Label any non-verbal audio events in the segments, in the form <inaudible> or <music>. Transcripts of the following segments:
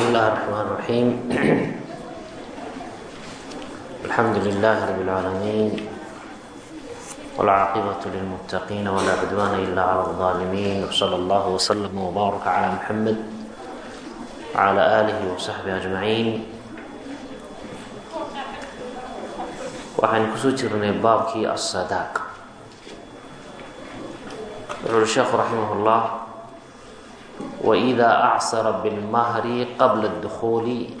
بسم الله الرحمن الرحيم الحمد لله رب العالمين والعاقبة للمتقين ولا عدوان إلا على الظالمين وصلى الله وسلم وبارك على محمد وعلى آله وصحبه أجمعين waxaan kusoo jirnay baabkii asadaaq wuxuu ui sheekhu raximah اllah wإida acsara biاlmahri qabla اdukhuuli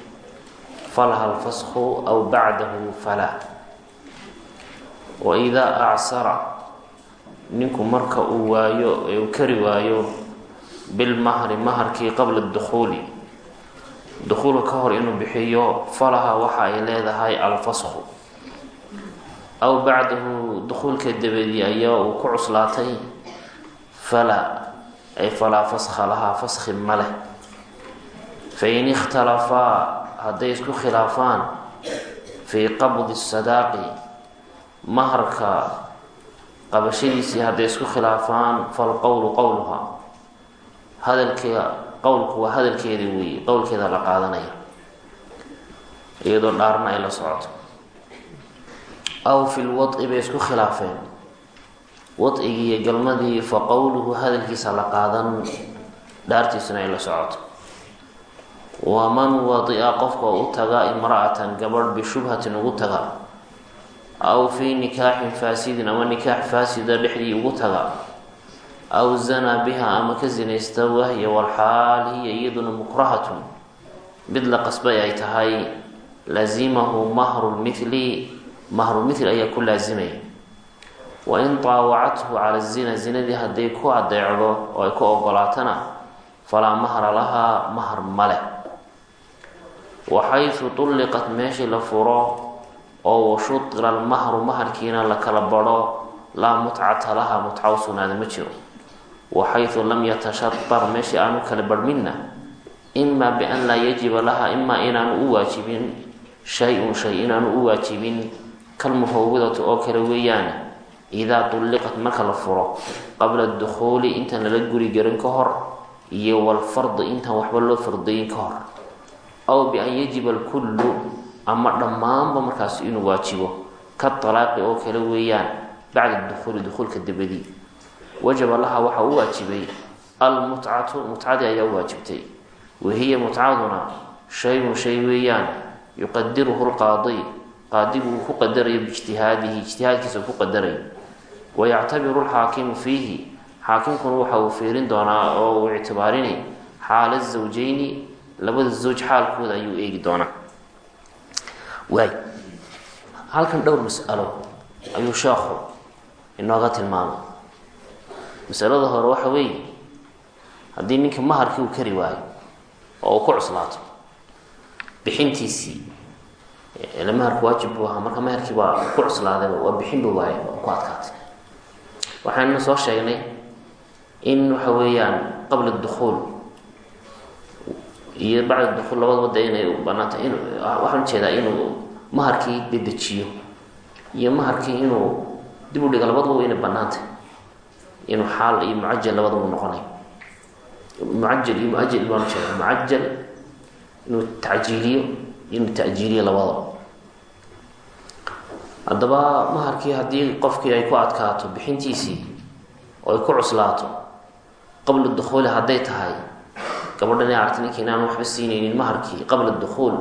falaha اlfasku aw bacdahu fala waidaa acsara ninku marka uu waayo ee uu kari waayo bilmahri maharkii qabla dukhuuli dukhuulka ka hor inuu bixiyo falaha waxa ay leedahay alfasku aw bacdahu dukhuulka dabadii ayaa uu ku cuslaatay fala ay falaa faskha lahaa faskhi ma leh. Fain ikhtalafaa hadday isku khilaafaan fii qabdi sadaaqi maharka qabashadiisii hadday isku khilaafaan falqowlu qowluha hadalkeeda qowlku waa hadalkeeda weeye qowlkeeda la qaadanaya. Iyadoo dhaarna ay la socoto. Aw fi lwai bay isku khilaafeen wadcigii iyo galmadii fa qowluhu hadalkiisa la qaadan dhaartiisuna ay la socoto. Waman wadia qofka u taga imra'atan gabadh bishubhatin ugu taga aw fii nikaaxin faasidin ama nikaax faasida dhexdii ugu taga aw zanaa biha ama ka sinaysta wahya walxaal hiya iyaduna mukrahatun mid la qasbay ay tahay lazimahu mahru lmithli mahrumithil ayaa ku laasimaya wain taawacathu cala zina zinadii hadday ku adeecdo oo ay ku ogolaatana falaa mahra lahaa mahr male waxaysu tulliqat meeshii la furo oo washuira almahru maharkiina la kala badho laa mutcata laha mutca u sugnaada ma jiro waxaysu lam yatashatar meeshii aanu kala barhminna imaa bian laa yajiba laha imaa inaanu u waajibin shay-un shay inaanu u waajibin oo kale weeyaane idaa tulliqat marka la furo qabla dukhuuli intaan lala guri garin ka hor iyo walfardi intaan waxba loo fardayin ka hor aw bi-an yajiba alkullu ama dhammaanba markaas inuu waajibo ka talaaqi oo kale weeyaan bacda dukhuuli dukhuulka dabadii wajaba laha waxaa u waajibay almutcatu mutcadii ayaa u waajibtay wahiya mutcaduna shayun shay weeyaan yuqadiruhu lqaadi qaadigu uu ku qadarayo biijtihaadihi ijtihaadkiisa uu ku qadarayo wayactabiru lxaakimu fiihi xaakimkuna waxa uu fiirin doonaa oo uu ictibaarinay xaala zawjeyni labada zawj xaalkooda ayuu eegi doonaa waay halkan dhowr mas'alo ayuu sheekhu inooga tilmaamay masalada hore waxa weeye haddii ninka maharkii uu kari waayo oo uu ku cuslaato bixintiisii ila maharku waajib buu ahaa marka maharkii baa ku cuslaadayba waa bixin buu waaya oo ku adkaatay waxaanna soo sheegnay in waxa weeyaan qabla dukhuul iyo bacda dukhuul labadaba de inay banaanta in waxaan u jeedaa inuu maharkii dedejiyo iyo maharkii inuu dib u dhiga labadaba inay banaantay inuu xaal iyo mucajal labadaba noqonay. Mucajal iyo muajal baan ujeeda mucajal inuu tacjiiliyo inuu tajiiliyo labadaba haddaba maharkii haddii qofkii ay ku adkaato bixintiisii oo ay ku cuslaato qabla dukhuuli hadday tahay gabadhan ay aragtay ninka inaan waxba siinaynin maharkii qabla dukhuul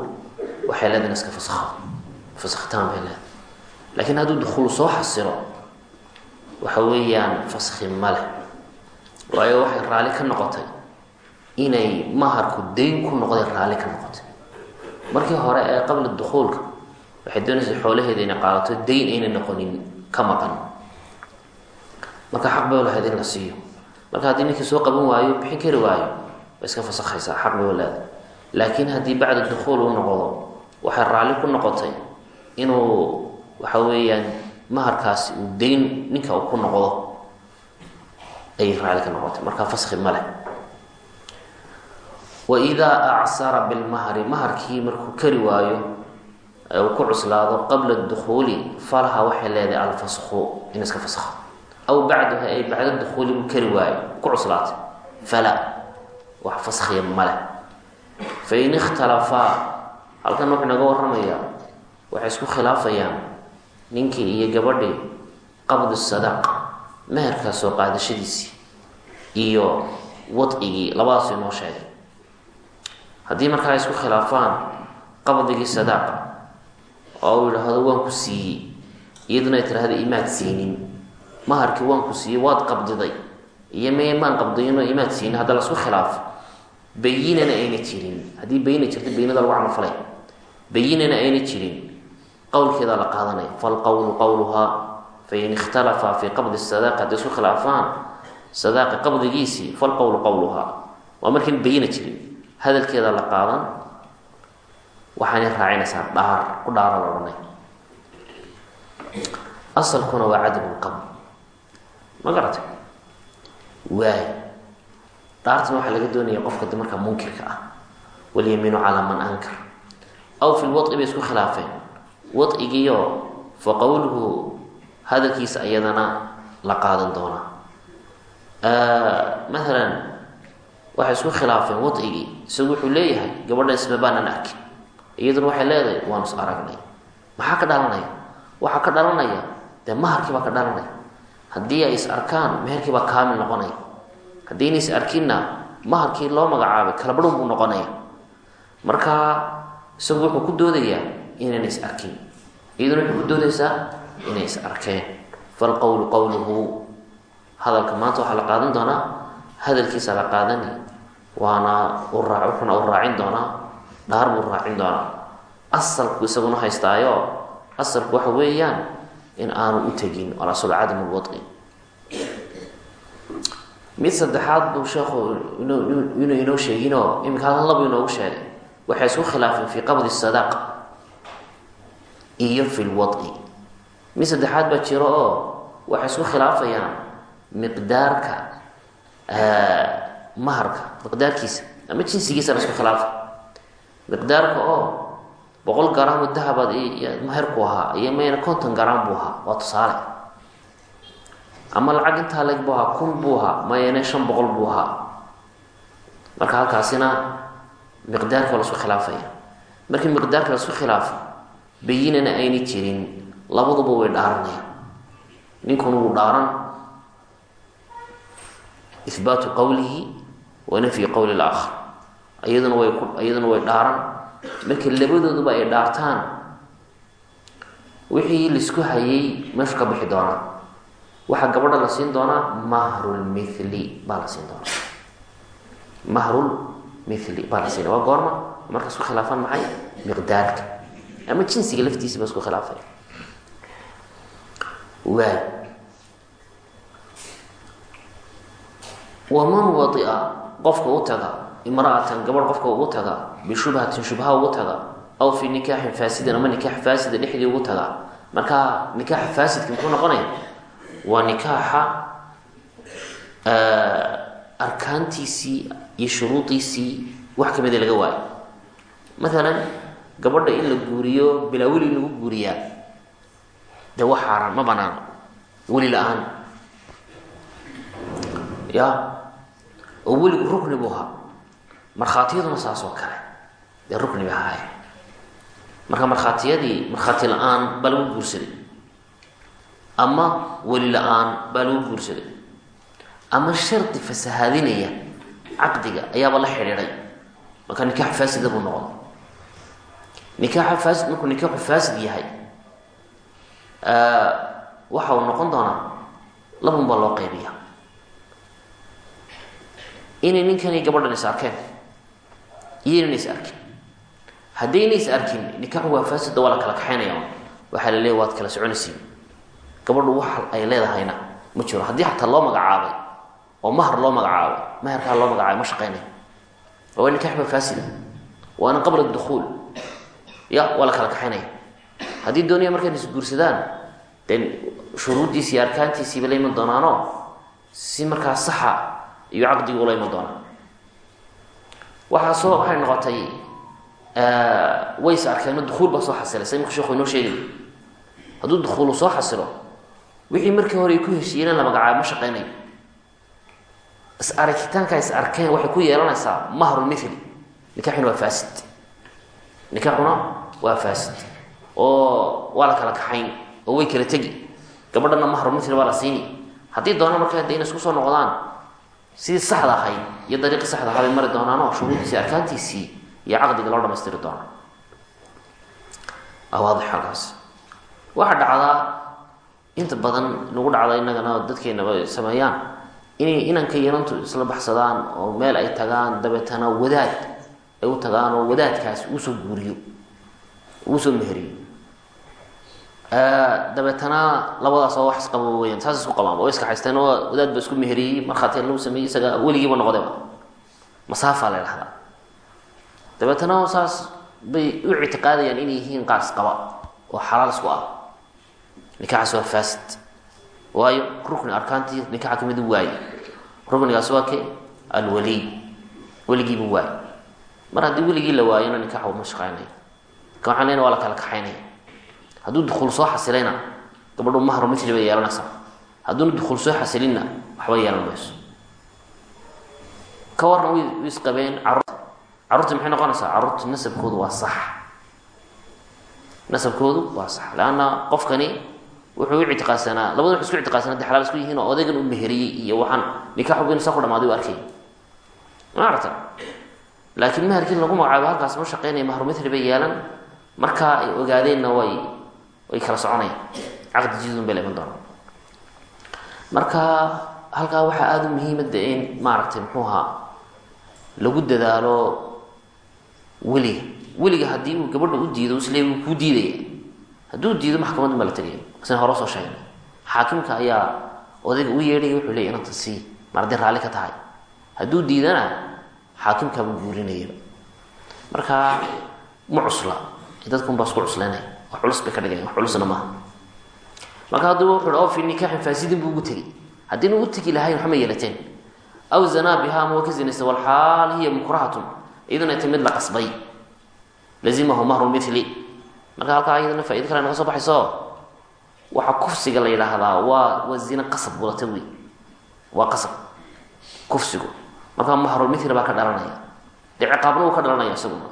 waxay leedahay iska fasakho fasakhtaan bay leedahay. Laakiin hadduu dukhuul soo xasilo waxa weeyaan faskhi ma leh. Waayo waxay raalli ka noqotay inay maharku dayn ku noqday raalli ka noqotay. Markii hore ee qabla dukhuulka waxay doonaysa xoolaheeda inay qaadato dayn aynay noqonin ka maqan. Marka xaq bay in la siiyo. Marka haddii ninkii soo qaban waayo bixin kari waayo way iska fasakhaysaa xaq bay laakiin haddii bacda dukhuul uu noqdo waxay raalli ku noqotay inuu waxa weeyaan maharkaasi uu dayn ninka uu ku noqdo ayay raalli ka noqotay. Marka faskhi ma leh. Waidaa acsara bilmahri maharkii markuu kari waayo uu ku cuslaado qabla dukhuuli falaha waxay leedahay alfasku in iska fasakho aw bacdaha ay bacda dukhuuli buu kari waayo ku cuslaatay. Fala wax faskhiya male fain ikhtalafaa halkan wuxuu inaga warramayaa waxay isku khilaafayaan ninkii iyo gabadhii qabdu sadaaq meherkaa soo qaadashadiisii iyo wadcigii labadaas inoo sheegay. Haddii markaa ay isku khilaafaan qabdigii sadaaqa oo uu yidhaahdo waan ku siiyey. Iyaduna ay imaad siinin. Maharkii waan ku siiyey waad qabdiday. Iyo me maan qabdayno imaad siinin hadda lasku khilaafo bayinana ayna jirin. Haddii bayina jirta bayinada lagu camalfalay bayinana ayna jirin. Qowlkeedaa la qaadanaya falqowlu qowluhaa fain ikhtalafa fii qabdi sadaaqi hadday isku khilaafaan sadaaqi qabdigiisii falqowlu qowluhaa waa markiin bayina jirin. Hadalkeeda la qaadan waxaanay raacinaysaa dhaar ku dhaara la asalkuna waa cadamulqabd ma garatay? Waay. Dhaartana waxaa laga doonaya qofka de munkirka ah. Walyamiinu calaa man ankar. Aw fi lwadci bay isku khilaafeen. Wadcigiyo fa qowluhu hadalkiisa iyadana la qaadan doonaa maalan waxay isku khilaafeen wadcigii isagu wuxuu leeyahay gabadha isma baanan arkin iyaduna waxay leedahay waanu is aragnay. Maxaa ka dhalanaya? Waxaa ka dhalanaya dee maharkii baa ka dhalanaya. Haddii ay is arkaan meherkii baa kaamil noqonaya. Haddiina is arkinna maharkii loo magacaabay kalabadhun buu noqonaya. Marka isagu wuxuu ku doodayaa inayna is arkin. Iyaduna waxay ku doodaysaa inay is arkeen. Falqowlu qowluhu hadalka maanta waxaa la qaadan doonaa hadalkiisa la qaadani waana uraa wuxuuna u raacin doonaa dhaar buu raacin doonaa. Asalku isaguna haystaayo. Asalku waxa weeyaan in aanu u tegin alasl cadam lwadci mid saddexaad buu sheekhu inuu inoo sheeginoo iminka halkan labu inoogu sheegay. Waxay isku khilaafeen fii qabdi sadaq iyo fi lwadci mid saddexaad baa jiro oo waxay isku khilaafayaan miqdaarka maharka miqdaarkiisa ama jinsigiisa la isku khilaafa miqdaarka oo boqol garaamo dahabaad maherku ahaa iyo mayna konton garaam buu ahaa. Waa tusaale. Ama lacag intaa leg buu ahaa kun buu ahaa mayane shan boqol buu ahaa. Marka halkaasina miqdaarka waa la isku khilaafaya. Markii miqdaarka la isku khilaafo bayinana ayna jirin labaduba way dhaaranayaan ninkuna wuu dhaaran. Ihbaatu qowlihi wa nafyi qowli laakhar iyaduna way iyaduna way dhaaran. Marka labadooduba ay dhaartaan wixii la isku hayay meeshu ka bixi doonaa waxaa gabadha la siin doonaa mahrulmithli baa la siin doonaa. Mahrul baa la siina waa goorma marka isku khilaafaan maxay? Miqdaarka ama jinsiga laftiisa ba isku khilaafay. Waay waman wadia qofka u taga imra'atan gabadh qofka ugu taga bishubhatin shubha ugu taga aw fi nikaaxin faasidin ama nikaax faasida dhexdii ugu taga. Marka nikaaxa faasidka muxuu noqonaya? Waa nikaaxa arkaantiisii iyo shuruudiisii wax kamida laga waayo maalan gabadha in la guuriyo bilaa weli lagu guuriyaa dee wax xaaraan ma banaano weli la'aan ya oo weligu rukni buu ahaa markhaatiyaduna saas oo kale. Dee rukni bay ahaayeen marka markhaatiyadii markhaati la'aan baa lagu guursaday. Ama weli la'aan baa lagu guursaday. Ama shardi fasahaadinaya caqdiga ayaaba la xidhiiday marka nikaax faasida buu noqday. Nikaaxa faasid markuu nikaaxu faasid yahay waxa uu noqon doonaa labun baa loo qaybiya inay ninkani gabadhan is arkeen iyo inayna is arkin. Haddayna is arkin nikaaxu waa faasida waa la kala kaxaynaya waxaa la leeya waad kala soconaysiin gabadhu wax ay leedahayna ma jiro. Haddii xataa loo magacaabay oo mahar loo magacaabay maharkaa loo magacaabay ma shaqaynayo waa nikax ba faasida waana qabla dukuul ya waa la kala kaxaynaya haddii doonaya markay isguursadaan de shuruuddiisi iyo arkaantiisiiba la iman doonaanoo? Si markaa saxa iyo caqdigi ula iman doonaan waxaa soo waxay noqotay ways arkeeno dukuul baa soo xasilay sa imika sheekhu inoo sheegay hadduu dukuulu soo xasilo wixii markii hore ay ku heshiiyeen la magacaabo ma shaqaynayo is aragitaanka is arkeen waxay ku yeelanaysaa mahrulmithli nikaxuna waa faasid. Nikaxuna waa faasid. Oo waa la kala kaxayn oo way kala tegi. Gabadhana mahru mitl baa la siini. Haddii doona markaa de ina isku soo noqdaan sidii saxda ahayd iyo dariiqii saxda ahaa bay mari doonaan oo shuruudiisii arkaantiisii iyo caqdiga loo dhamaystiri doonaa. Waadix halkaas. Waxaa dhacdaa inta badan nagu dhacda innagana dadkeenaba sameeyaan inay inanka yanantu isla baxsadaan oo meel ay tagaan dabeetana wadaad ay u tagaan oo wadaadkaas uusoo guuriyo uusoo meheriyo dabeetana labadaas oo wax isqaba weyaan saas isku qabaan. Oo iska haysteen oo wadaad ba isku meheriyey markhaatiya lagu sameeyey isaga weligiiba noqdayba masaafaa la idhahdaa dabeetana saas bay u ictiqaadayaan inay yihiin qaar isqaba oo xalaal isku ah. Nikaxaas waa faasid. Waayo rukni arkaantii nikaxa ka mid waaye. Ruknigaas waa ke alwaliy weligiiba waaye mar haddii weligii la waayona nikax ma shaqeynaya marka waxaan lena waa la kala kaxaynaya hadduu dukuul soo xasilayna gabadhu mahru mitli bay yeelanaysaa hadduuna dukuul soo xasilinna waxba yeelan mayso ka warna way isqabeen carruurta carruurta maxay noqonaysaa? Carruurta nasabkoodu waa sax. Nasabkoodu waa sax. Leanna qofkani wuxuu u ictiqaadsanaa labada wuxu isku ictiqaadsanaa de xalaal isku yihiin oo odaygan u meheriyey iyo waxaan nikaxuba inu saa ku dhamaaday u arkay. Ma laakiin maharkii lagu magacaabo halkaas ma shaqeynaya mahru mitli bay yeelan markaa ay ogaadeenna way way kala soconayaan caqdi jidun bay la iman doonaa marka halkaa waxaa aada u muhiima de in maaragtay muxuu ahaa lagu dadaalo weliga weliga haddii uu gabadha u diido isle wuu kuu diidaya. Hadduu diido maxkamadda ma la tegaya sina hore soo sheegnay. Xaakimka ayaa odayga u yeedhaya wuxuu leeyay inanta sii mar raalli ka tahay. Hadduu diidana xaakimkaabuu guurinayaba marka ma cusla. Dadkun baa isku cusleynaya wax culus bay ka dhigayan wax culusna maaha. Marka hadduu wuxu o fi nikaaxin faasidin buu ugu tegey haddiina u tegi lahayn waxma yeelateen. Aw zanaa ka zinaysta hiya mukrahatun. Iyaduna tay mid la baa ka dhalanaya. Dee uu ka dhalanaya isaguna.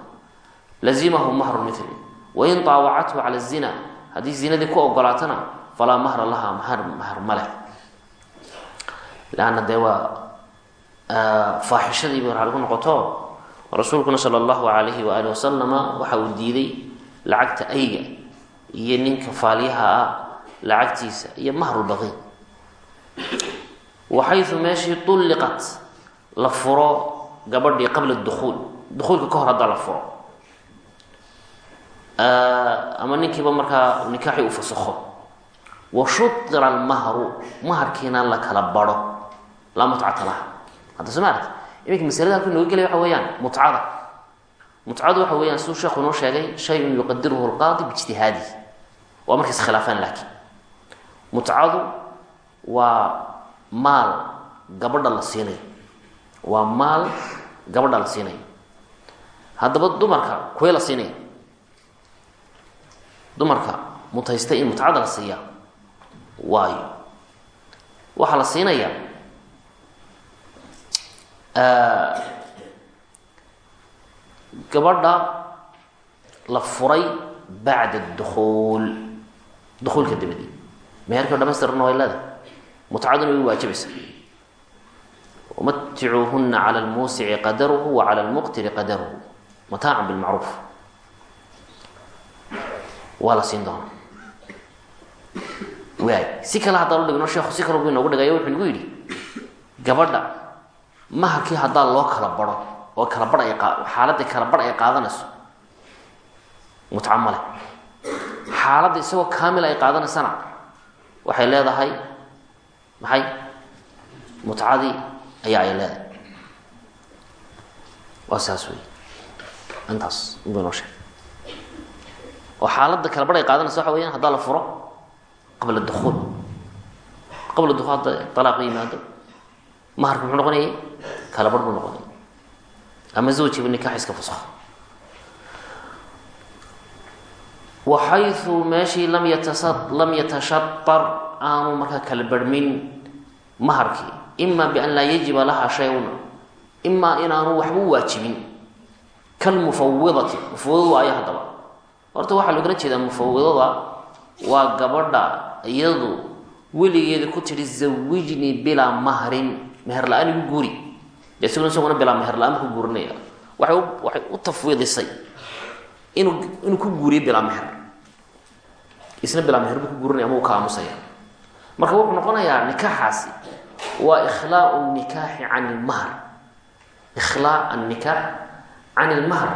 Lazimahu mahru mili wain taawacathu cala zina haddii zinadii ku ogolaatana falaa mahra laha mahar mahar ma leh. Leanna dee waa faaxishadii bay raali ku noqoto rasuulkuna sala allahu alayhi waaalih wasalama waxa uu diiday lacagta ayga iyo ninka faalyaha ah lacagtiisa iyo mahrulbaqi waxayu meeshii tulliqat la furo gabadhii qabla dukuul dukuulka ka hor haddaa la furo ama ninkiiba markaa nikaaxii u fasakho. Wa shutira almahru maharkiina la kala baro laa mutcata laha. Hadda soo ma aragti iminka masalada halku nooga gelaya waxa weeyaan mutcada. Mutcadu waxa weeyaan siduu sheekhu inoo sheegay shayun yuqadiruhu lqaadi biijtihaadihi waa markay iskhilaafaan laakiin. Mutcadu waa maal gabadha la siinayo waa maal gabadha la siinayo haddaba dumarka kuwee la siinaya dumarka mutaysta in mutcada la siiyaa. Waayo waxaa la siinayaa gabadha la furay bacda dukuul dukuulka dabadii meherkii o dhamaystirana way leedahay mutcaduna way waajibaysa wamaticuuhuna cala lmuusici qadaruhu wa cala qadaruhu. Mataacan bilmacruuf waa la siin doonaa waay si kale haddaan udhigno sheekhu si kale bu inoogu dhigayo wuxuu nagu yidhi gabadha maharkii haddaa loo kala baro oo kala bar ay xaaladii kala bar ay qaadanayso mutco male xaaladda isagoo kaamil ay qaadanaysana waxay leedahay maxay? Mutcadii ayaa ay leedahay. Waa saas wey intaas inbuu inoo sheegay oo xaaladda kala bar ay qaadanaysa waxa weyaan haddaa la furo qabla dukuul qabla dukuul hadda talaaq yimaado. Maharka muxuu noqonayay? Kala bar buu noqonaya ama zawjiba nikax iska fasakho waxayu meeshii lam yatasa lam yatashatar aanu markaa kala barhmin maharkii ima bian laa yajiba laha shay-un. Imaa inaanu waxba waajibin. Kalmufawidati mufawidadu waa aya haddaba horta waxaa loogala jeedaa mufawidada waa gabadha iyadu weligeeda ku tidhi zawijnii bilaa mahrin meher la'aan igu guuri. Dee isaguna isaguna bilaa meher la'aan ku guurinaya waxay u waxay u tafwiidisay inuu inuu ku guuriyo bilaa meher. Isna bilaa meher buu ku guurinaya ama uu ka aamusaya marka wuxuu noqonayaa nikaaxaasi waa ikhlaau nikaaxi can ilmahr ikhlaa annikaax can ilmahr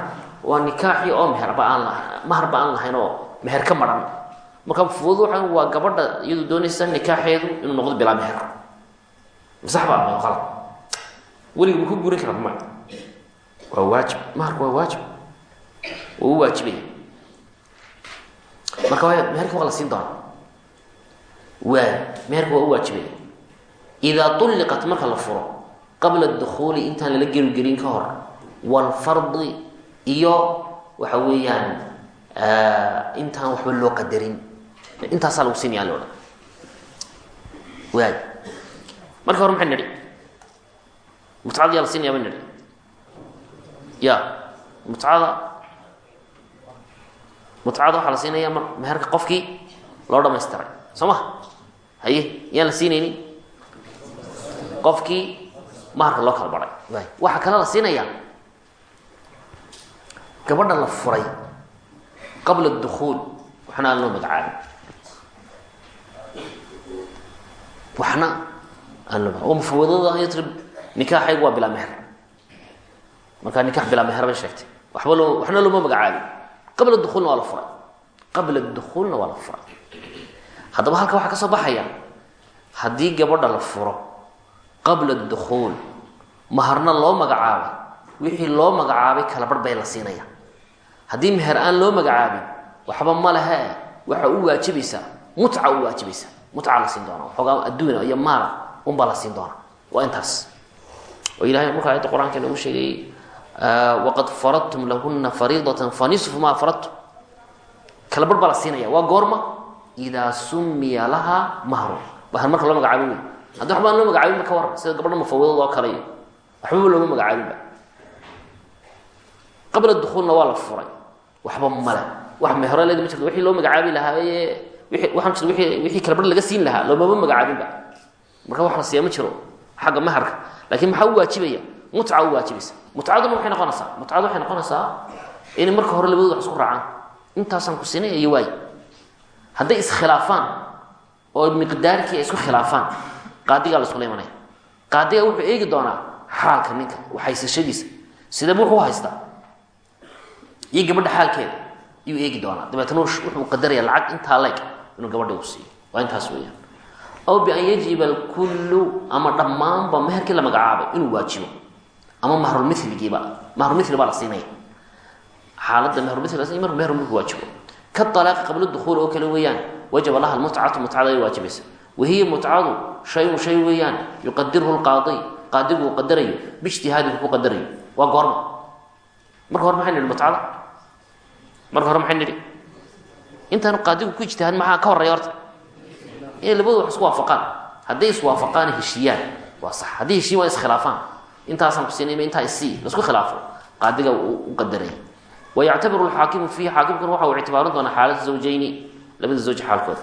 waa nikaaxii oo meherba aan maharba aan lahayn oo meher ka maran. Marka fuud waa waa gabadha iyadu doonaysa nikaaxeedu inuu noqdo bilaa meher. Sax baa ku guurin kara ma waa waajib maharku waa waajib. Waa u marka waa meherka waa la siin doona waay meherka waa u waajibaya idaa ulliqat marka la furo qabla dukuuli intaan lala gelgelin ka hor walfardi iyo waxa weeyaan intaan waxba loo qadarin. Intaasaa lagu siinaya lo dhan waay. Marka hore maxay nidhi? Mutcada yaa la siinaya ba nidhi? Ya mutcada mutcada waxaa la siinaya meherka qofkii loo dhamaystiray soo ma? Haye yaan la siinaynin qofkii maharka loo kala baray. Waay. Waxaa kale la siinayaa gabadha la furay qabla dukuul waxna aan loo magacaabin waxna aan loo oo mufawadada tiri nikaaxaygu waa bilaa meher. Markaa nikax bilaa meher bay sheegtay. Waxba loo waxna looma magacaabin qabla dukuulna waa la furay. Qabla dukuulna waa la furay. Haddaba halka waxaa ka baxaya haddii gabadha la furo qabla dukuul maharna loo magacaabay wixii loo magacaabay kala bay la siinaya haddii meher aan loo magacaabin waxba ma lehe waxa u waajibaysaa mutca u waajibaysaa mutca la siin doona waxoogaa adduuna iyo maala unbaa la siin doona waa intaas. Oo ilahay marka ayadda qur'aanka nagu sheegay waqad faradtum lahuna fariidatan fanisfu maa faradtum. Kala barh baa la siinaya waa goorma idaa sumiya lahaa mahru mahar marka loo magacaabin wey haddii waxba aan loo magacaabinba ka waran sida gabadha mufawadada oo kale. Waxbaba looma magacaabinba qabla dukuulna waa la furay waxba male wax mehero leed ma jirto wixii loo magacaabi lahaaye waxaan jirta wixii kala bar laga siin lahaa loomama magacaabinba marka wax la siiya ma jiro xagga maharka. Laakiin maxaa u waajibaya? Mutca u waajibaysa mutcaduna waxay noqonaysaa? Mutcadu waxay noqonaysaa inay marka hore labadooda wax isku raacaan. Intaasaan ku sinay iyo waay hadday iskhilaafaan oo miqdaarkii ay isku khilaafaan qaadigaa la iskula imanaya qaadiga wuxuu eegi doonaa xaalka ninka haysashadiisa sidee wuxuu haystaa iyo gabadha xaalkeeda ayuu eegi doonaa. Dabeetna wuxuu qadaraya lacag intaa leeg inuu gabadha u siiyo. Waa intaas weeyaan. Aw bian yajiba alkullu ama dhammaanba meherkii la magacaabay inuu waajibo ama mahrulmiligiiba mahrumili baa la siinaya. Xaaladda mahrumil mar waajibo ka alaaqi qabla dukuul oo kale weeyaan wajaba laha almutcatu mutcada ay waajibaysa wahiya mutcadu shayun shay weeyaan yuqadirhu lqaadi qaadigu uu qadarayo biijtihaadigu ku qadarayo. Waa goorma. Marka hore maxay nidhi mutcada marka hore maxay nidhi? Intaanu qaadigu ku ijtihaadin maxaa ka horreeya horta? Inay labadu wax isku waafaqaan. Hadday iswaafaqaan heshiiyaan. Waa sax. Haddii heshiin waa iskhilaafaan intaasaan ku siinayma intaa isii la isku khilaafo. Qaadiga u qadaraya wayactabiru alxaakimu fiihi. Xaakimkuna waxa uu ictibaarin doonaa xaalada zawjayni labada zawji xaalkooda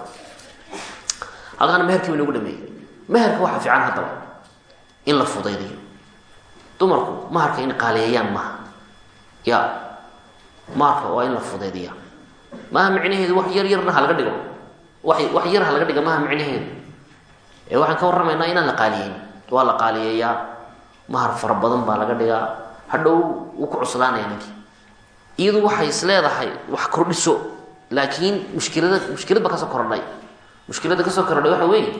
halkaana meherkii baynagu dhameeyey. Meherka waxaa fiican haddaba. In la fudaydiyo dumarku maharka in qaaliyeeyaan maaha. Ya maharka waa in la fudaydiya maaha micnaheedu wax yar yarna ha dhigo. Wa wax yar ha laga maaha micnaheedu ee waxaan ka warramaynaa inaan la qaaliyeyn waa la qaaliyeeyaa. Mahar fara badan baa laga dhigaa. Hadhow wuu ku cuslaanaya ninkii iyadu waxay is wax kordhiso. Laakiin mushkilada mushkilad ba ka soo kordhay mushkilada ka soo kordhay waxa weeye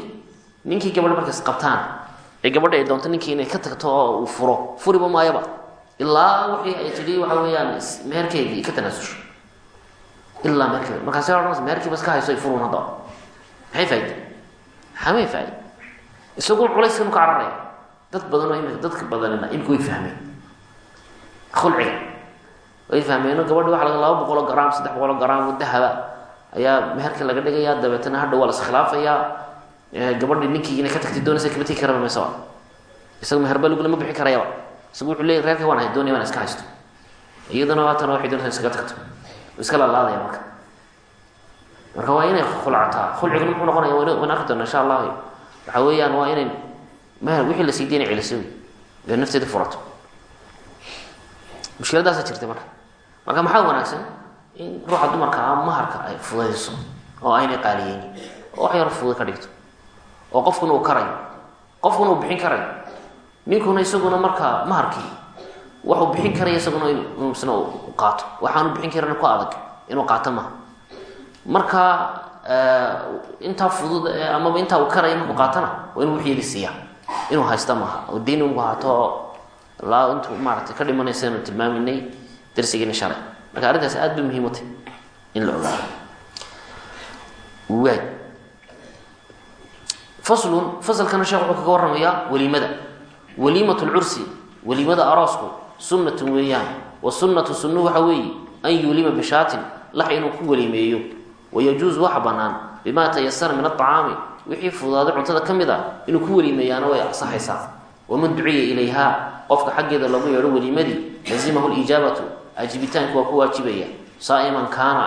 ninkii gabadha markay is qabtaan ee gabadha ay doonto ninkii inay ka tagto oo uu furo. Furiba maayaba ilaa wixii ay tidhi waxa weeyaan meherkeedii ka tanaasusho. Ilaa meherkeeda markaasi odhanaysa meherkiiba iska hayso ay furuun hadda maxay faaide xamay faaide isagoo culayskan u ka cararaya. Dad badanoo imika dadka badanina imika way fahmeen. Khulciga way fahmeeno gabadhi waxa laga laba boqoloo garaam saddex boqoloo garaam dahaba ayaa meherka laga dhigayaa dabeetana hadha waa la iskhilaafayaa. Gabadhi ninkii inay ka tagtay doonaysa kama tegi karaba maysa isaga meherba lagula ma bixi karayaba isagu wuxuu leeyay reerka waan hay doonaya waan iska haysto. Iyaduna waatan waxay doonta iskaga tagto. Insha allah waxa weeyaan waa inay ma wixii la jirtay marka. Maxaa wanaagsan? In ruuxa dumarka ah maharka ay fudayso oo aynay qaaliyeyn oo wax yaro fudud ka dhigto oo qofkuna uu karayo qofkuna uu bixin karayo ninkuna isaguna markaa maharkii waxuu bixin karaya isaguna isna qaato. Waxaanu bixin karin ku adag inuu qaato maha marka intaa fudud amaba intaa uu karaya markuu qaatana waa inuu waxyeeli siiya inuu haysta maaha oo diin ugu haato laa intuu maaratay ka dhimanaysa anu tilmaaminay darsigeena shalay marka arrintaas aad bay muhiim u tahy in la ogaado. Waay faslun fasalkana sheekh wuxuu kaga warramayaa weliimada waliimat lcursi weliimada aroosku sunnatun weeyaan wa sunnatu sunnu waxa weeye an yulima bishaatin lax inuu ku weliimeeyo wayajuusu waxa bannaan bimaa tayasara min aطacaami wixii fudaaday cuntada ka mid a inuu ku weliimeeyaana way ansaxaysaa. Waman duciya ilayha qofka xaggeeda loogu yeedho weliimadii lazimahu lijaabatu ajibitaanku waa ku waajibaya. Saa'iman kaana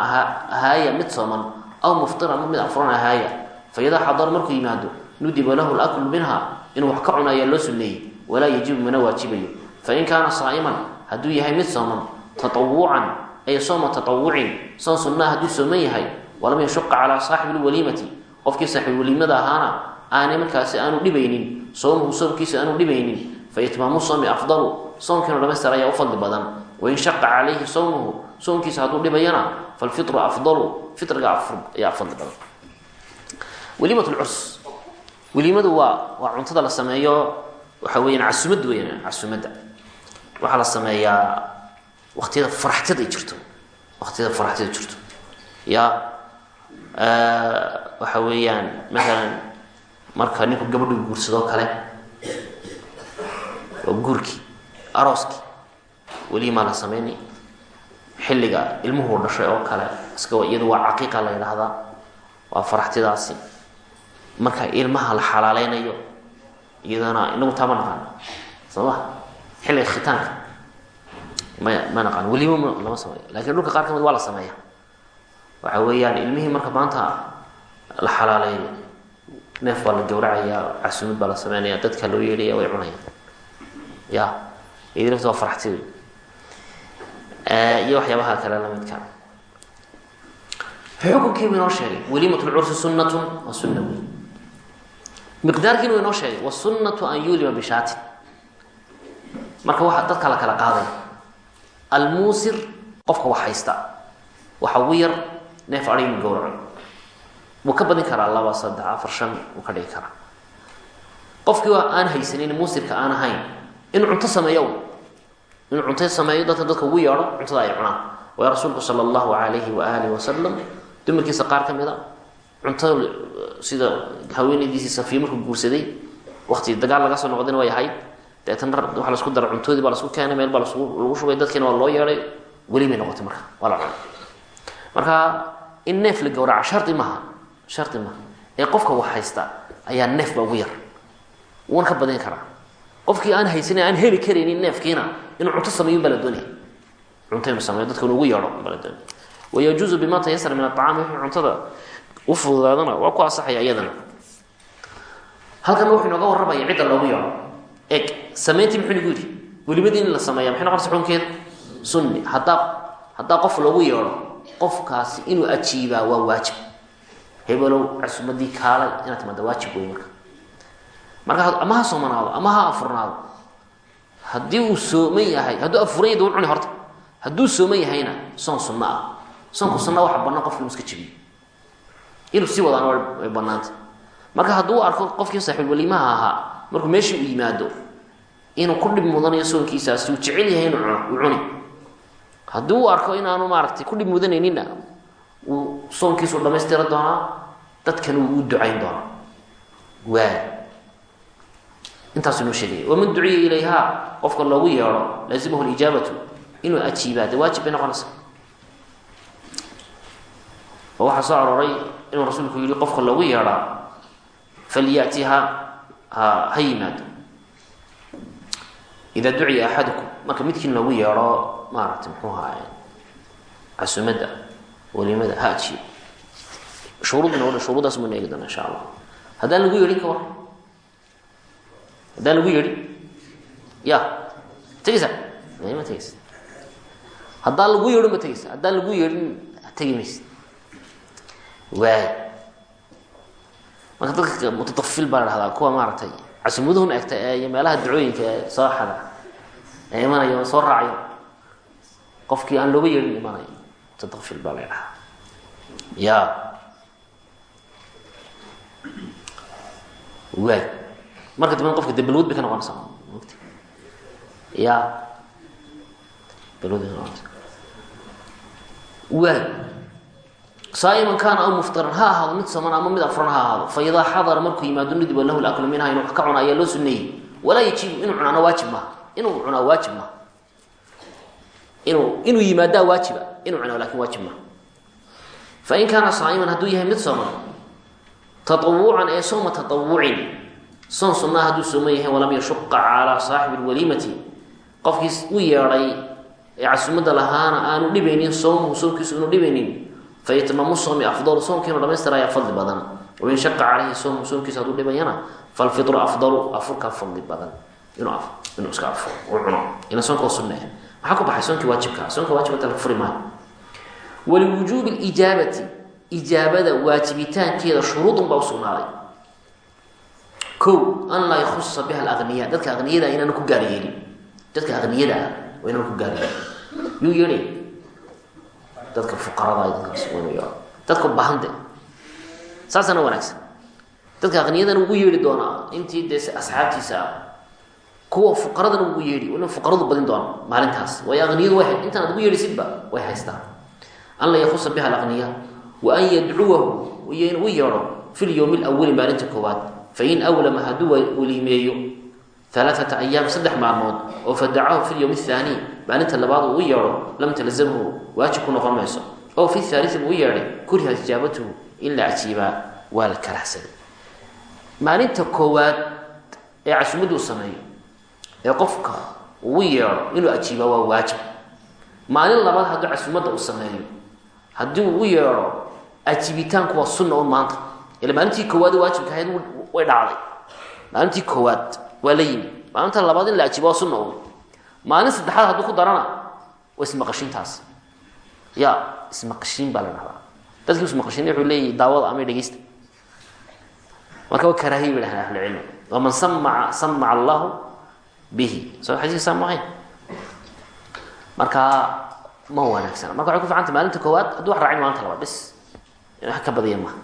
ahaaya mid sooman aw muftira mid afuran ahaaya. Fayadaa xadara markuu yimaado nudiba lahu laklu minha inuu wax ka cuno ayaa loo sunneeyey walaa yajibu mana waajibayo fain kaana saa'iman hadduu yahay mid sooman tatawucan ay sooma tatawucin soon sunnaa hadduu sooman yahay walam yashuqa calaa saaxibi lwaliimati qofkii saaxiibwaliimada ahaana aanay markaasi aanu dhibaynin soomuhu soomkiisa aanu dhibaynin fa itmaamu soomi afdalu soomkiinu dhamaystir ayaa u fadli badan. Wain shaqa calayhi sowmuhu soomkiisa hadduu dhibayana falfitru afdalu fitriga ayaa fadli badan. Waliimat lcurs weliimadu waa waa cuntada la sameeyo waxa weyaan casumad weyan casumadda waxaa la sameeyaa waktiyada faraxtida ay jirto waktiyada faraxtida jirto. Ya waxa weeyaan maalan marka ninku gabadhu guursadoo kale waa guurkii arooskii weliimaa la sameynay xilliga ilmuhu dhashay oo kale iska iyadu waa caqiiqa la yidhaahdaa waa faraxtidaasi marka ilmaha la xalaaleynayo iyadana inagu taa ma naqaano soo ma xilliga khitaanka. Ma ma naqaano sameeyo. Lakiin dhulka qaar ka mid waa la sameeya waxa weeyaan ilmihii marka maanta la xalaaleeyo neef baa la gawracayaa casumad baa la sameynaya dadka loo yeedhaya way cunayaan. Ya iyadi lafta waa faraxti. Iyo waxyaabaha kale lamidka xukunkiibu inoo sheegay waliimat lcursi sunnatun waa sunna. wey miqdaarkiina u inoo sheegay wasunnatu an yulima bishaatin marka waxa dadka la kala qaaday almuusir qofka wax haysta waxa ugu yar neef adhi inu gawraco wuu ka badin karaa laba saddex afar shan wuu ka dhigi karaa. Qofkii aan haysanin muusirka aan ahayn inuu cunto sameeyo inuu cunto sameeyo dadka dadka ugu yeedho cuntada ay cunaan. Waayo rasuulku sala allahu alayhi wa alihi wasalam dumarkiisa qaar ka mid a cunto sida haweenaydiisii safiya markuu guursaday wakti dagaal laga soo noqdayna way ahayd. Deetana waxa lasku dara cuntoodii baa lasku keenay meel baa lagu shubay dadkiina waa loo yeedhay. Weli bay noqotay marka waa la cunay. Marka in neef la gawraca shardi maaha shardi maaha. Ee qofka wax haysta ayaa neef ba ugu yar. Wuuna ka badin karaa. Qofkii aan haysanin aan heli karaynin neefkiina inuu cunto sameeyo baa la doonaya cunto inuu sameeyo dadka inuu ugu yeedho baa la doonaya wayajuuzu bima tayasara min aطacaami wixii cuntada u fududaadana waa ku asaxaya iyadana. Halkan wuxuu inooga warramaya cidda loogu yeedho eg samayntii muxuu nagu yidhi? Welimadii in la sameeya maxay noqonaysa xukunkeeda sunni haddaa haddaa qof loogu yeedho qofkaasi inuu ajiibaa waa waajib. Hebelow casumadii kaalay inaad timaada waajib wey marka. Marka ama ha soomanaado ama ha afurnaado haddii uu sooman yahay hadduu afuran yahy da u cuni horta hadduu sooman yahayna soon sunno ah. Soonku sunna waxa bannaan qofki inu iska jabiyo inuu sii wadaana way bannaanta. Marka hadduu arko qofkii saaxiibwaliimaha ahaa markuu meeshii u yimaado inuu ku dhib mudanayo soonkiisaasi uu jecel yahay inuu cuno uu cuni. Haddii uu arko inaanu maaragtay ku dhib mudanayninna uu soonkiisu dhamaystira doonaa dadkana wuu u ducayn doonaa. Waay intaasuu noo sheegaya waman duciya ilayha qofka loogu yeedho laazimahu lijaabatu inuu ajiibaa dee waajib bay noqonaysa oo waxaa soo arooray inuu rasuulku yihi qofka loogu yeedhaa falyatiha ha yimaado. Ida duciya axadukum marka midkiin loogu yeedho maaragtay muxuu ahaay casumadda walimada ha ajiyo. Shuruudna wada shuruuddaas banu eegi doona insha allah haddaan lagu yeedhin ka war? Haddaan lagu yeedhin? Ya tegeysa. Ma tegeysa. Haddaan lagu yeedhin ma tegeysa. Haddaan lagu yeedhin tegi maysa waay marka dadka mutatafil baa la dhahdaa kuwa maaragtay casumaduhuna egta iyo meelaha dacooyinka ee soo xada ee imanayo soo raacayo. Qofkii aan looga yeedhin imanayo. Mutatafil baa la dhahaa ya. Waay marka dambena qofka de balwad bay ka noqonaysaa mta ya. Balwad bay ka noqonaysaa waay saaiman kaana aw muftiran ha ahaado mid soman ama mid afran ha ahaado. Fa idaa xadara markuu yimaado nudiba lahu laklu minha inuu wax ka cuna ayaa loo suneeyey walaa yajibu inuu cunaana waajib maha inuu cunaa waajib maha inuu inuu yimaadaa waajiba inuu cunaa laakiin waajib maha fain kaana saaiman hadduu yahay mid soman taawucan ee sooma taawucin soon sunaa hadduu sooman yahay walam yashuqa calaa saaxibi lwaliimati qofkiis u yeedhay ee casumada lahaana aanu dhibaynin soomuhu soonkiisu inu dhibaynin faitmaamu soomi afdalu soomka inuu dhamaystira ayaa fadli badan wain shaqa caleyhi soomuhu soomkiisa hadduu dhibayana falfitru afdalu afurkaa fadli badan inuu iska afuro uu cuno ila soonka waa sunne maxaa ku baxay soonkii waajibkaa soonka waajibka laga furi maayo waliwujuubi lijaabati ijaabada waajibitaankeeda shuruudun baa usugnaaday o an laa yakhusa biha alaqniya dadka aqniyada inaanu ku gaar yeelin dadka aqniyada ah waa inaanu ku gaar yeelin yuu yeedhay dadka fuqarada dadkaas waa inuu yeedho dadka bahande saasana wanaagsan. Dadka aqniyadana ugu yeedhi doonaa intii dee asxaabtiisa kuwa fuqaradana ugu yeedhi ina fuqaradu badin doona maalintaas. Waayo aqniyadu way intaan ugu yeedhisidba way haystaan. An laa yakhusa biha alaqniya wa an yadcuwahu iyo inuu u yeedho fi lyowmi lawali maalinta koowaad. Fain awlama hadduu weliimeeyo alaaata ayaam saddex maalmood oo fadacahu fi lyowm athani maalinta labaad uu u yeedho lam talzamhu waajib ku noqon mayso oo fi haalii buu u yeedhay kuriha ijaabatuhu in la ajiibaa waa la karahsaday maalinta koowaad ee casumaduu sameeyo ee qofka uu yeedho inuu ajiibaa waa waajib maalin labaad hadduu casumadda uu sameeyo haddii uu u yeedho ajiibitaanku waa sunna un maanta ila maalintii koowaad waajibka ahayd way dhacday maalintii koowaad waa la yimi. Maalinta labaad in la ajiibo waa sunna un maalin saddexaad hadduu ku darana waa ismaqashintaas ya ismaqashiin baa la dhahdaa dadkii ismaqashin wuxuu leeyahy daawada ama dhegeysta. Marka waa karaahiya bay dhahdeen ahlucilmi waman samaca samaca allahu bihi. Soo xadiiska saa maahayn marka ma wanaagsana marka waxay ku ficanta maalinta koowaad hadduu wax raacin maalinta labaad bis wax ka badaya maha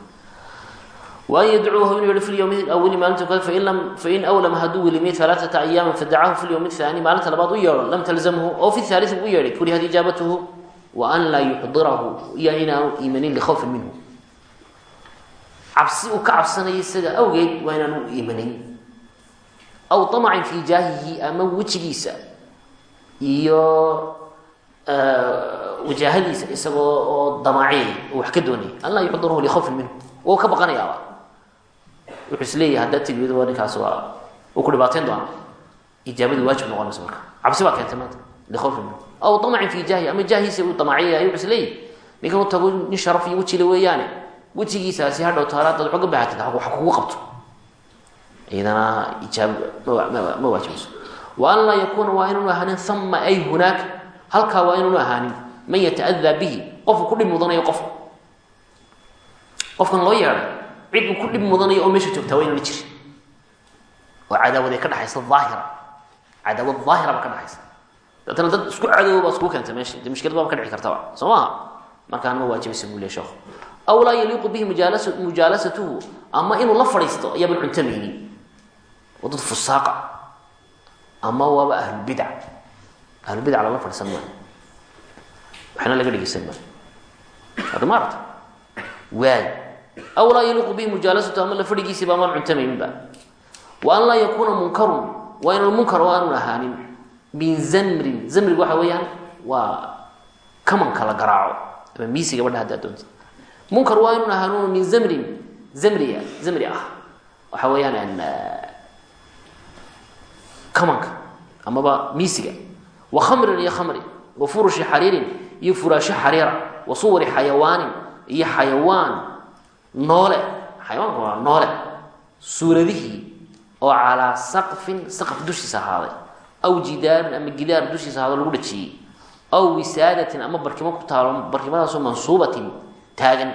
waan yadcuuhu inuu yihi fi lyowmi awali maalinta koowaad fain lam fain awlama hadduu welimay alaaata ayaamin fadacahu fi lyowmi athani maalinta labaad u yeedho lam talzamhu oo fi haalii buu u yeedhay kurihad ijaabatuhu wa an laa yuxdirahu iyo inaanu iimanin likhawfin minhu. Cabsi uu ka cabsanayo isaga awgeed waa inaanu u iimanin. Aw amacin fi jaahihi ama wejigiisa iyo wajaahadiisa isagoo oo damaaciyay oo wax ka doonaya an laa yuxdirahu likhawfin minhu. Wa ka baqanayaaba wuxuu is leeyahay haddaad tigi waa ninkaas waa uu ku dhibaateyn doona ijaabadii waajib noqonaysa marka. Cabsi baa keentay maanta likhawfin minhu. Aw amacin fi jaahi ama jaahiisa uu damaaciyay wuxuu is leeyahay ninkan u tago nin sharaf iyo wejile weeyaane wejigiisaasi hadhow taala hadaad xooga baahatid wax kugu qabto. Iyadana ijaab ma waajibayso. Wa an laa yakuuna waa inaanu ahaanin ama ay hunaaka. Halkaa waa inaanu ahaanin man yata'adaa bihi qofku ku dhib mudanayo qofka. Qofkan loo yeedhay cid uu ku dhib mudanayo oo meesha joogtaa waa inaana jirin oo cadaawad ay ka dhexaysa aahira cadaawad daahira ba ka dhexaysa deetana dad isku cadoobo baa iskugu keentay meesha. De mushkilad baaba ka dhici kartaba soo maha markaana ma waajibaysa buu le sheekhu. Aw laa yaliiqu bihi mujaala mujaalasatuhu ama inuu la fadhiisto ayaaban cuntamaynin waa dad fusaaqa. Ama waaba ahlulbidac ahlulbidac lala fadhiisan maayo waxna laga dhegeysan maayo hadda ma aragta waay aw laa yaliiqu bihi mujaalasatuhu ama la fadhigiisiiba amaan cuntamayninba wa an laa yakuuna munkarun waa inaan munkar oo aanun ahaanin min zamrin zamriga waxa weeyaan waa kamanka la garaaco ama miisi gabadha hadda adoonta munkar waa inun ahaanun min zamrin zamriya zamri ah waxa weeyaan kamanka amaba miisiga wa khamrin iyo khamri wa furushi xariirin iyo furaasho xariira wa suwari xayawaanin iyo xayawaan noole xayawaanka waa noole suuradihii oo calaa saqfin saqaf dushiisa ahaaday. Aw jidaarin ama gidaar dushiisa ahaado lagu dhajiyey. Aw wisaadatin ama barkimo ku taalo barkimadaasoo mansuubatin taagan.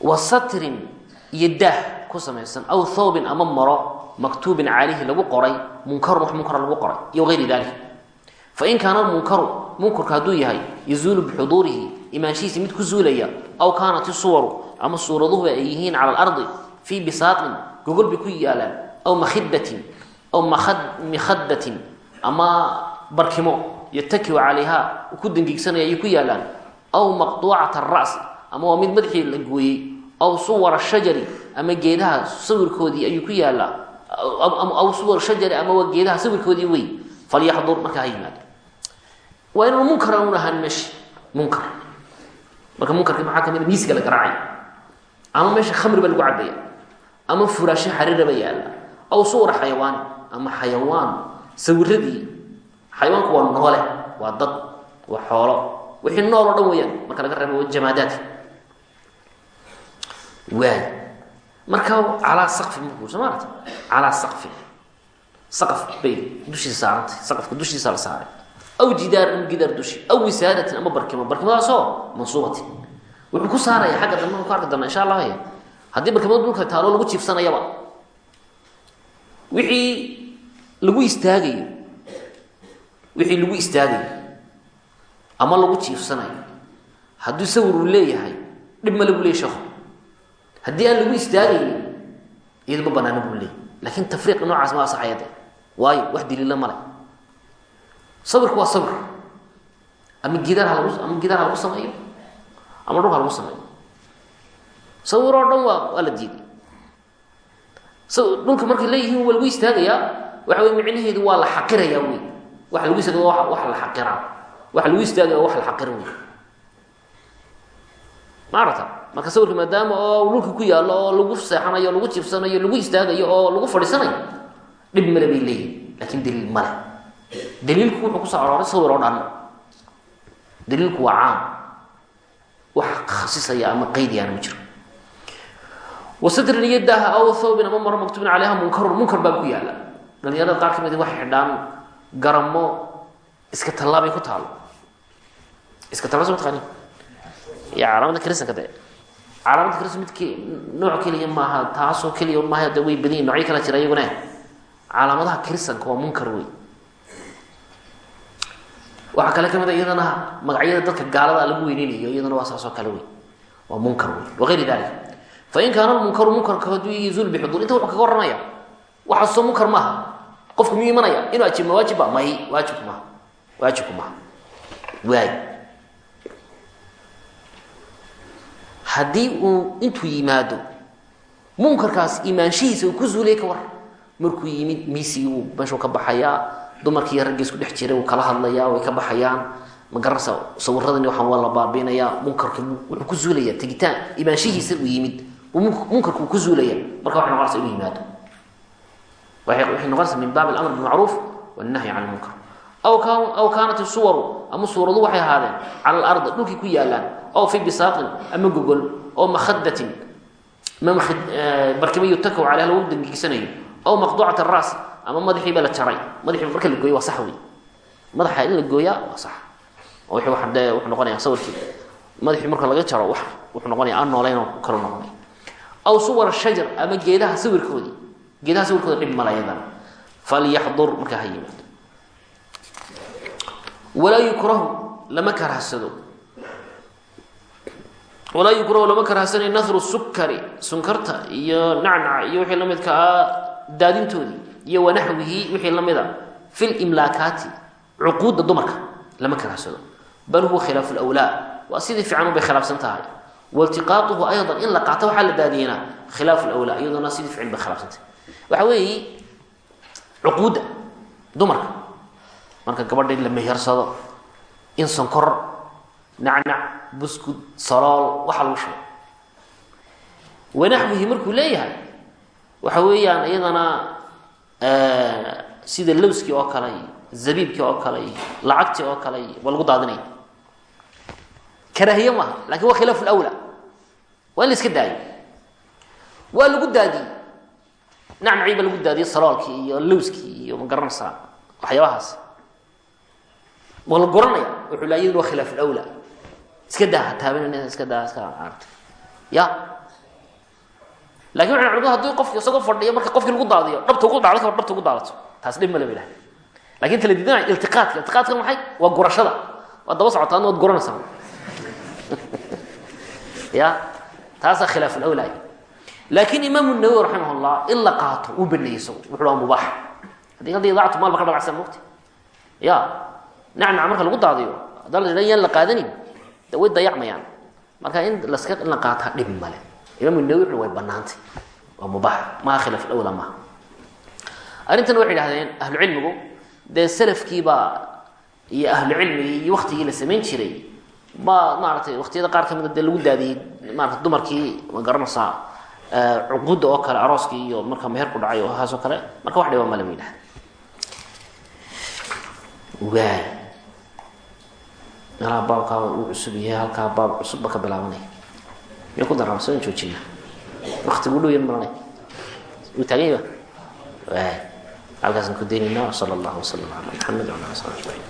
Wa satrin iyo daah ku samaysan. Aw thawbin ama maro maktuubin calayhi lagu qoray. Munkarun wax munkara lagu qoray iyo ayri dalik fain kaana munkaru munkarku hadduu yahay yazuulu bixuduurihi imaanshihiisi mid ku zuulaya. Aw kaanat isuwaru ama suuraduhu ay yihiin cala alardi fii bisaatin gogol bay ku yaalaan. Aw makhidatin aw mikhadatin ama barkimo yatakiu calayha ku dangiigsanaya ay ku yaalaan. Aw maqduucat ara'si ama waa mid madaxii la gooyey. Aw suwara shajari ama geedaha sawirkoodii ayuu ku yaallaa. Aw suwar shajari ama waa geedaha sawirkoodii wey falyaxdur markaa ha yimaado. Waa inaan munkar un ahaan munkar marka munkarki maxaa ka mid miisiga la garaacay. Ama meesha khamri baa lagu cabaya ama furaasho xariira ba yaalla. Aw suwara xayawaan ama xayawaan. Sawiradii xayawaanku waa noole waa dad waa xoolo. Wixii nool oo dhan weeyaan. Marka laga reebo jamaadaadka waay. Marka calaa saqfi markuu soo maarata calaa saqfi. Saqaf bay dushiisa saarantay. Saqafka dushiisa la saaray aw jidaar ama gidaar dushi. Aw wisaadatin ama barkimo. Barkimadaasoo mansuubatin wuxuu ku saaraya xagga dambe ku arki doona insha allah haddii barkimada dhulka taalo lagu jiifsanayaba wixii lagu istaagayo wixii lagu istaagayo ama lagu jiifsanayo hadduu sawir uu leeyahay dhib ma lagu leeyay sheekhu haddii aan lagu istaagayni iyado ma banaana buu leeyay laakiin tafriiqa noocaas ma asaxayade waayo wax daliila male sawirku waa sawir ama gidaar ama gidaar ha lagu sameeyo. Ama dhul ha lagu sameeyo. Sawir oo dhan waa waa la diiday. Dhulka markay leeyihiin waa lagu istaagayaa waxa wey micnaheedu waa la xaqirayaa wey waxa lagu istaaga wa wax la xaqiraa waxa lagu istaagaya wax la xaqira wey ma marka sawirka maadaama oo dhulka ku yaallo oo lagu seexanayo lagu jibsanayo lagu istaagayo oo lagu fadhiisanayo dhib male bay leeyihiin laakiin daliil male daliilku wuxuu ku soo arooray sawir oo dhan. Daliilku waa caam. Wax khasisaya ama qaydiyaana ma jiro. Wasatrin iyo daaha aw thawbin ama maro maktubin caleyha munkarun. Munkar baa ku yaalla. Dhalinyarada qaar ka mid waxay xidhaan garamo iska tallaabay ku taalo. Iska talla soo mataqaani ya calaamada kristanka de calaamada kristan mid nooc keliya maaha taasoo keliya maaha de way badan yihiin nocyo kala jira iyaguna calaamadaha kristanka waa munkar wey waxaa kale ka mid a iyadana magacyada dadka gaalada lagu weyneynayo iyadana waa saasoo kale wey waa munkar wey wagayri dalik fain kaana munkaru munkarka hadduu yazuul bixuduur inta wuxuu kaga warramaya waxaasoo munkar maaha. Qofku miyuu imanaya? Inuu ajiib ma waajib ba? May waajibku maaha waajibku maaha waay. Haddii uu intuu yimaado munkarkaas imaanshihiisa uu ku zuulay ka war markuu yimid miisigii uu meeshuu ka baxayaa dumarkii raggi isku dhex jiray wuu kala hadlayaa way ka baxayaan. Ma garanaysa sawiradani waxaan waa la baabiinayaa. Munkarki wuxuu ku zuulaya tegitaan imaanshihiisa uu yimid munkarku uu ku zuulaya marka waxay noqonaysa inuu yimaado. Waxay noqonaysa min baab alamr bilmacruuf wannahyi can lmunkar aw ka aw kaanat isuwaru ama suuradu waxay ahaadeen cala alardi dhulkii ku yaalaan aw fi bisaaqin ama gogol oo makhadatin ama barkima yutakaw caleyha lagu dangigsanayo aw maqduucat araasi ama madaxii baa la jaray. Madaxii marka la gooyo waa sax wey madaxa in la gooyaa waa sax. Oo wixii waxa dee wuxuu noqonayaa sawirkii. Madaxii marka laga jaro wax wuxuu noqonaya aan noolayn oo kale noqonay. Aw suwar shajar ama geedaha sawirkoodii. Geedaha sawirkooda dhib mala yadana falyaxdur markaa ha yimaado walaa yukrahu lama karahsado walaa yukrahu lama karahsanayo nahru sukari sunkarta iyo nacnaca iyo wixii la midka ah daadintoodii iyo wanaxwihi wixii la mid a fi limlaakaati cuquudda dumarka lama karahsado bal huwa khilaafu lwlaa waa sidii fiican ubay khilaafsan tahay. Waltiqaatuhu aydan in la qaato waxaa la daadiyana khilaafu lwlaa iyaduna sidii fiican bay khilaafsantahay waxa weeye cuquudda dumarka marka gabadha in la mehersado in sonkor nacnac buskud salool waxaa lagu shubo wanaxwihi markuu leeyahay waxa weeyaan iyadana sida lowskii oo kale iyo zabiibkii oo kale iyo lacagtii oo kale iyo waa lagu daadinaya karaahiye maaha laakiin waa khilaafu lawla waa in la iska daayo waa lagu daadiyey. Nacnacii ba lagu daadiyey saloolkii iyo lowskii iyo ma garanaysaa waxyaabahaas. Waa la goranaya wuxuu la yadu waa khilaafu lawla iska daa ha taabann iska daa iska arta ya laakiin waxay culimadu haddii qofki isagoo fadhiyo marka qofkii lagu daadiyo dhabta ugu dhacdo ka dhabta ugu daadato taas dhib male ba ilahay laakiin tala diidanaya iltiqaadka. Iltiqaadka maxay? Waa gurashada. Waad daba socotaa adna waad guranaysaa. <laughs> Ya? Taasaa khilaaf lawla laakin imaamu nawowi raximah llah in la qaato uu baneeyey isagu. Wuxu waa mubaax. Haddii hadda idaacatu maal ba ka dhalacsan mogta ya? Nacnaca marka lagu daadiyo haddaa la yaan la qaadanin. De way dayacmayaan. Marka in laska in la qaataa dhib male imaam nawi wuxu way banaantay waa mubaax. Maha khilaaf lawla maha arrintan waxay idhahdeen ahlu cilmigu dee salafkiibaa iyo ahlu cilmigii iyo waktigii la samayn jiray ba maaratay waktiyada qaar kamida dee lagu daadiyey maarata dumarkii ma garanaysaa cuquudda oo kale arooskii iyo marka meherku dhacay oo haas oo kale marka wax dhiba male ba yidhahda waay meelaha baabkaa uu cusub yahay halkaa baab cusubba ka bilaabanaya miya ku daraa soo joojina waktigu dhow yan maranay uu taagan waay halkaasaan ku daynayna sala allahu wasalam ala maxamed wala ali sal ajmaciin